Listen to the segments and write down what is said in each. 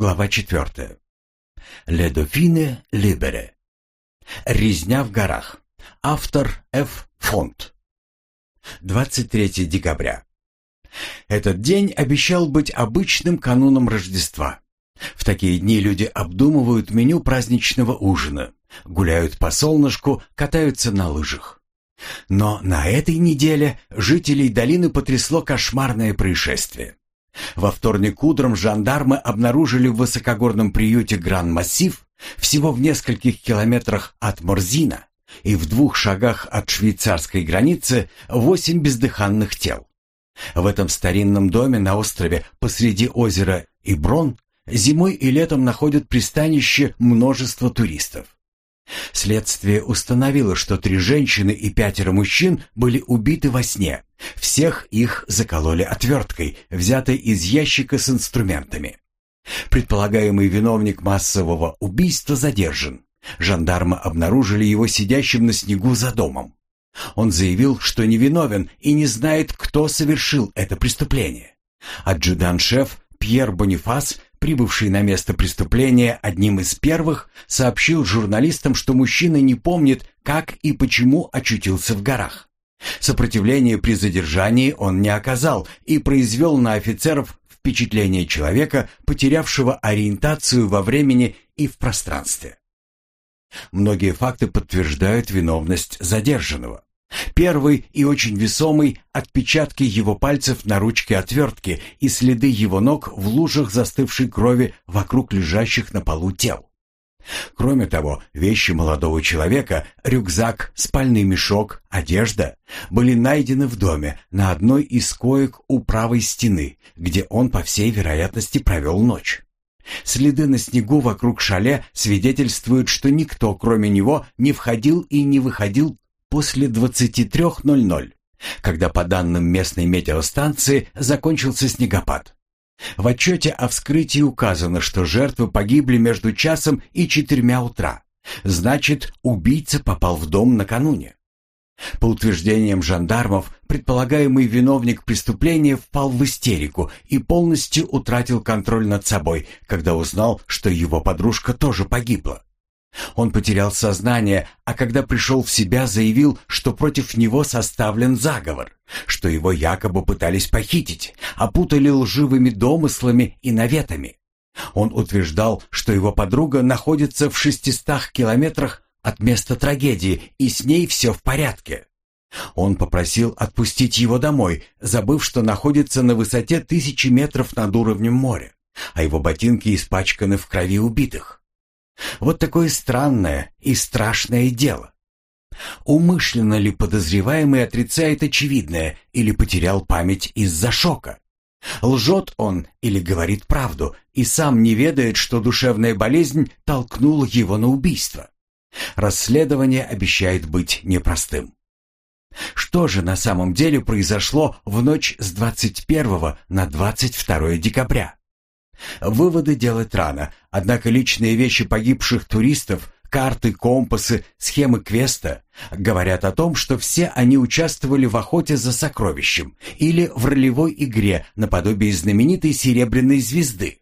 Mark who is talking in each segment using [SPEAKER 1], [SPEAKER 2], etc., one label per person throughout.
[SPEAKER 1] Глава 4. «Ле Дофине Либере». «Резня в горах». Автор Ф. Фонт. 23 декабря. Этот день обещал быть обычным кануном Рождества. В такие дни люди обдумывают меню праздничного ужина, гуляют по солнышку, катаются на лыжах. Но на этой неделе жителей долины потрясло кошмарное происшествие. Во вторник утром жандармы обнаружили в высокогорном приюте Гран-Массив, всего в нескольких километрах от Морзина и в двух шагах от швейцарской границы, восемь бездыханных тел. В этом старинном доме на острове посреди озера Иброн зимой и летом находят пристанище множество туристов. Следствие установило, что три женщины и пятеро мужчин были убиты во сне. Всех их закололи отверткой, взятой из ящика с инструментами. Предполагаемый виновник массового убийства задержан. Жандармы обнаружили его сидящим на снегу за домом. Он заявил, что невиновен и не знает, кто совершил это преступление. Адъютант-шеф Пьер Бонифас прибывший на место преступления одним из первых, сообщил журналистам, что мужчина не помнит, как и почему очутился в горах. Сопротивления при задержании он не оказал и произвел на офицеров впечатление человека, потерявшего ориентацию во времени и в пространстве. Многие факты подтверждают виновность задержанного. Первый и очень весомый – отпечатки его пальцев на ручке отвертки и следы его ног в лужах застывшей крови вокруг лежащих на полу тел. Кроме того, вещи молодого человека, рюкзак, спальный мешок, одежда были найдены в доме на одной из коек у правой стены, где он, по всей вероятности, провел ночь. Следы на снегу вокруг шале свидетельствуют, что никто, кроме него, не входил и не выходил после 23.00, когда по данным местной метеостанции закончился снегопад. В отчете о вскрытии указано, что жертвы погибли между часом и четырьмя утра. Значит, убийца попал в дом накануне. По утверждениям жандармов, предполагаемый виновник преступления впал в истерику и полностью утратил контроль над собой, когда узнал, что его подружка тоже погибла. Он потерял сознание, а когда пришел в себя, заявил, что против него составлен заговор, что его якобы пытались похитить, опутали лживыми домыслами и наветами. Он утверждал, что его подруга находится в шестистах километрах от места трагедии, и с ней все в порядке. Он попросил отпустить его домой, забыв, что находится на высоте тысячи метров над уровнем моря, а его ботинки испачканы в крови убитых. Вот такое странное и страшное дело. Умышленно ли подозреваемый отрицает очевидное или потерял память из-за шока? Лжет он или говорит правду и сам не ведает, что душевная болезнь толкнула его на убийство? Расследование обещает быть непростым. Что же на самом деле произошло в ночь с 21 на 22 декабря? Выводы делать рано, однако личные вещи погибших туристов, карты, компасы, схемы квеста говорят о том, что все они участвовали в охоте за сокровищем или в ролевой игре наподобие знаменитой серебряной звезды.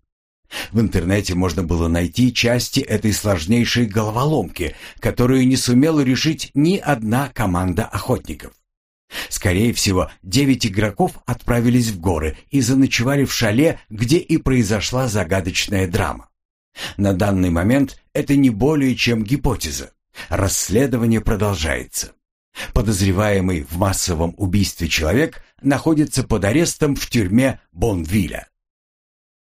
[SPEAKER 1] В интернете можно было найти части этой сложнейшей головоломки, которую не сумела решить ни одна команда охотников. Скорее всего, девять игроков отправились в горы и заночевали в шале, где и произошла загадочная драма. На данный момент это не более чем гипотеза. Расследование продолжается. Подозреваемый в массовом убийстве человек находится под арестом в тюрьме Бонвилля.